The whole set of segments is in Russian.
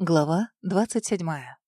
Глава двадцать седьмая.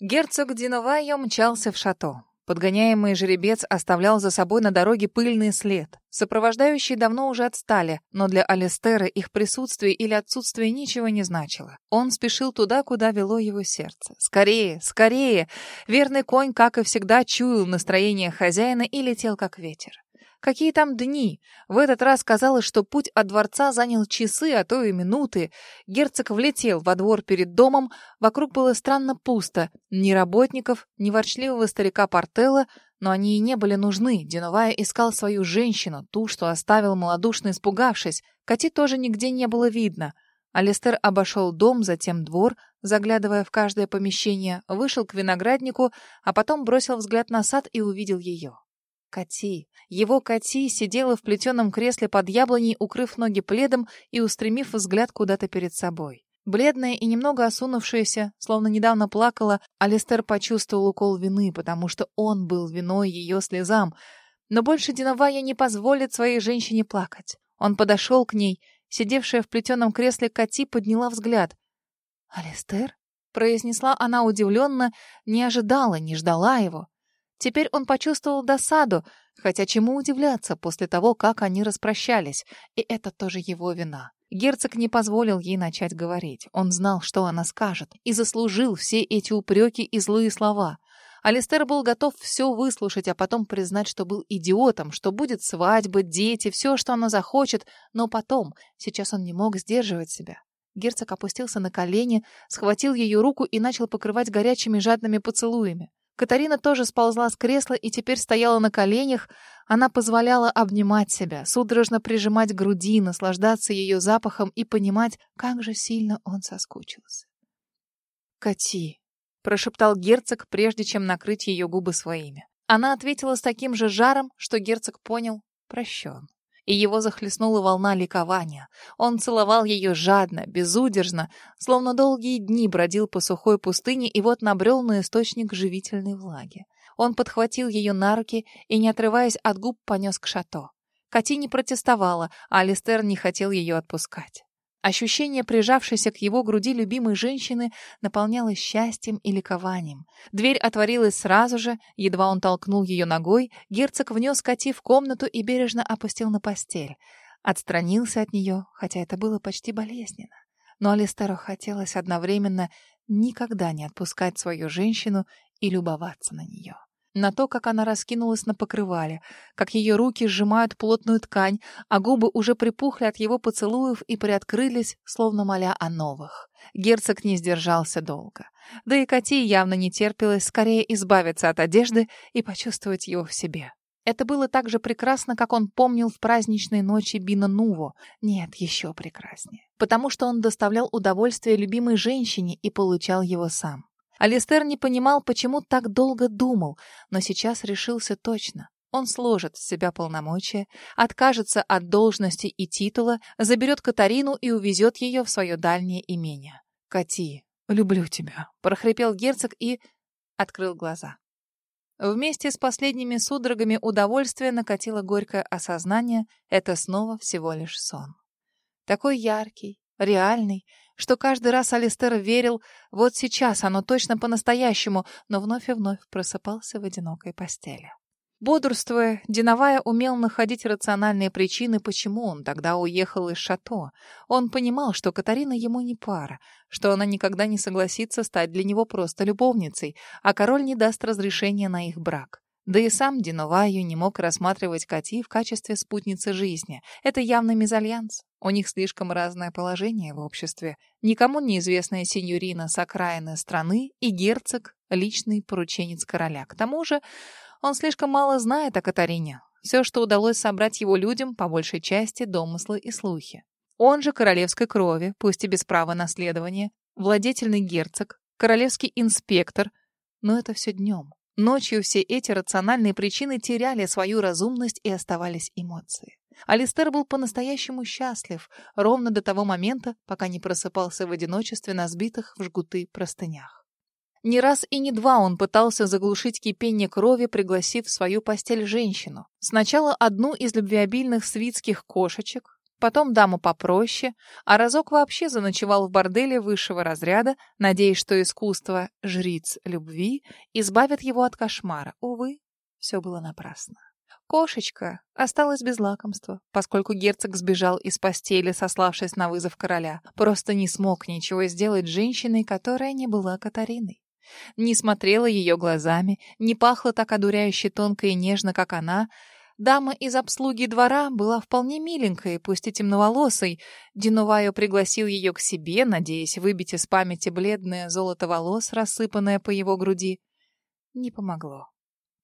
Герцог Диновайо мчался в шато. Подгоняемый жеребец оставлял за собой на дороге пыльный след. Сопровождающие давно уже отстали, но для Алистера их присутствие или отсутствие ничего не значило. Он спешил туда, куда вело его сердце. Скорее, скорее! Верный конь, как и всегда, чуял настроение хозяина и летел как ветер. Какие там дни? В этот раз казалось, что путь от дворца занял часы, а то и минуты. Герцог влетел во двор перед домом, вокруг было странно пусто. Ни работников, ни ворчливого старика Портелла, но они и не были нужны. Диновая искал свою женщину, ту, что оставил малодушно испугавшись. Кати тоже нигде не было видно. Алистер обошел дом, затем двор, заглядывая в каждое помещение, вышел к винограднику, а потом бросил взгляд на сад и увидел ее. Кати. Его Кати сидела в плетеном кресле под яблоней, укрыв ноги пледом и устремив взгляд куда-то перед собой. Бледная и немного осунувшаяся, словно недавно плакала, Алистер почувствовал укол вины, потому что он был виной ее слезам. Но больше Диновая не позволит своей женщине плакать. Он подошел к ней. Сидевшая в плетеном кресле Кати подняла взгляд. «Алистер?» — произнесла она удивленно, не ожидала, не ждала его. Теперь он почувствовал досаду, хотя чему удивляться после того, как они распрощались, и это тоже его вина. Герцог не позволил ей начать говорить. Он знал, что она скажет, и заслужил все эти упреки и злые слова. Алистер был готов все выслушать, а потом признать, что был идиотом, что будет свадьба, дети, все, что она захочет, но потом, сейчас он не мог сдерживать себя. Герцог опустился на колени, схватил ее руку и начал покрывать горячими жадными поцелуями. Катарина тоже сползла с кресла и теперь стояла на коленях. Она позволяла обнимать себя, судорожно прижимать груди, наслаждаться ее запахом и понимать, как же сильно он соскучился. «Кати», — прошептал герцог, прежде чем накрыть ее губы своими. Она ответила с таким же жаром, что герцог понял — прощен и его захлестнула волна ликования. Он целовал ее жадно, безудержно, словно долгие дни бродил по сухой пустыне и вот набрел на источник живительной влаги. Он подхватил ее на руки и, не отрываясь от губ, понес к шато. Кати не протестовала, а Алистер не хотел ее отпускать. Ощущение прижавшейся к его груди любимой женщины наполнялось счастьем и ликованием. Дверь отворилась сразу же, едва он толкнул ее ногой, герцог внес Кати в комнату и бережно опустил на постель. Отстранился от нее, хотя это было почти болезненно. Но Алистеру хотелось одновременно никогда не отпускать свою женщину и любоваться на нее на то, как она раскинулась на покрывале, как ее руки сжимают плотную ткань, а губы уже припухли от его поцелуев и приоткрылись, словно моля о новых. Герцог не сдержался долго. Да и Кати явно не терпелось скорее избавиться от одежды и почувствовать его в себе. Это было так же прекрасно, как он помнил в праздничной ночи Бина Нуво. Нет, еще прекраснее. Потому что он доставлял удовольствие любимой женщине и получал его сам. Алистер не понимал, почему так долго думал, но сейчас решился точно. Он сложит с себя полномочия, откажется от должности и титула, заберет Катарину и увезет ее в свое дальнее имение. «Кати, люблю тебя», — прохрипел герцог и открыл глаза. Вместе с последними судорогами удовольствия накатило горькое осознание — это снова всего лишь сон. Такой яркий, реальный, что каждый раз Алистер верил, вот сейчас оно точно по-настоящему, но вновь и вновь просыпался в одинокой постели. Бодрствуя, Диновая умел находить рациональные причины, почему он тогда уехал из шато. Он понимал, что Катарина ему не пара, что она никогда не согласится стать для него просто любовницей, а король не даст разрешения на их брак. Да и сам Диноваю не мог рассматривать Кати в качестве спутницы жизни. Это явный мезальянс. У них слишком разное положение в обществе. Никому неизвестная сеньорина с окраины страны и герцог — личный порученец короля. К тому же он слишком мало знает о Катарине. Все, что удалось собрать его людям, по большей части домыслы и слухи. Он же королевской крови, пусть и без права наследования, владетельный герцог, королевский инспектор, но это все днем. Ночью все эти рациональные причины теряли свою разумность и оставались эмоции. Алистер был по-настоящему счастлив ровно до того момента, пока не просыпался в одиночестве на сбитых в жгуты простынях. Не раз и не два он пытался заглушить кипение крови, пригласив в свою постель женщину. Сначала одну из любвеобильных свитских кошечек, потом даму попроще, а разок вообще заночевал в борделе высшего разряда, надеясь, что искусство жриц любви избавит его от кошмара. Увы, все было напрасно. Кошечка осталась без лакомства, поскольку герцог сбежал из постели, сославшись на вызов короля. Просто не смог ничего сделать женщиной, которая не была Катариной. Не смотрела ее глазами, не пахла так одуряюще тонко и нежно, как она. Дама из обслуги двора была вполне миленькой, пусть и темноволосой. Динувайо пригласил ее к себе, надеясь выбить из памяти бледное золото волос, рассыпанное по его груди. Не помогло.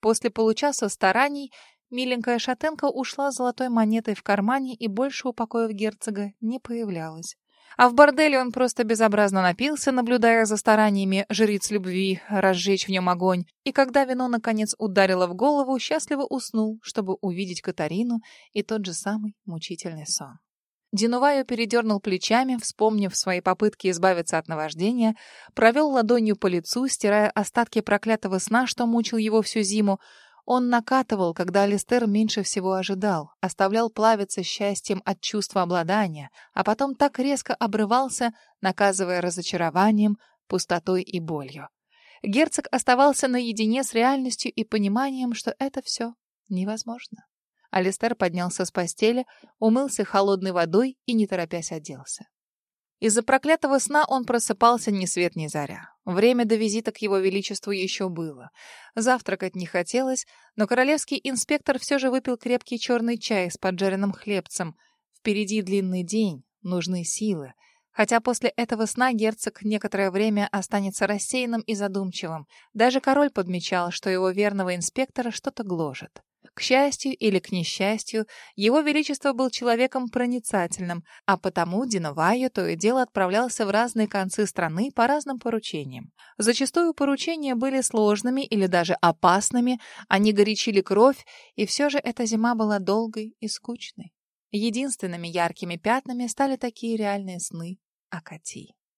После получаса стараний Миленькая шатенка ушла золотой монетой в кармане и больше у покоев герцога не появлялась. А в борделе он просто безобразно напился, наблюдая за стараниями жриц любви разжечь в нем огонь. И когда вино, наконец, ударило в голову, счастливо уснул, чтобы увидеть Катарину и тот же самый мучительный сон. Динуваю передернул плечами, вспомнив свои попытки избавиться от наваждения, провел ладонью по лицу, стирая остатки проклятого сна, что мучил его всю зиму, он накатывал, когда Алистер меньше всего ожидал, оставлял плавиться счастьем от чувства обладания, а потом так резко обрывался, наказывая разочарованием, пустотой и болью. Герцог оставался наедине с реальностью и пониманием, что это все невозможно. Алистер поднялся с постели, умылся холодной водой и, не торопясь, оделся. Из-за проклятого сна он просыпался ни свет ни заря. Время до визита к его величеству еще было. Завтракать не хотелось, но королевский инспектор все же выпил крепкий черный чай с поджаренным хлебцем. Впереди длинный день, нужны силы. Хотя после этого сна герцог некоторое время останется рассеянным и задумчивым. Даже король подмечал, что его верного инспектора что-то гложет. К счастью или к несчастью, его величество был человеком проницательным, а потому Диновайо то и дело отправлялся в разные концы страны по разным поручениям. Зачастую поручения были сложными или даже опасными, они горячили кровь, и все же эта зима была долгой и скучной. Единственными яркими пятнами стали такие реальные сны о Кати.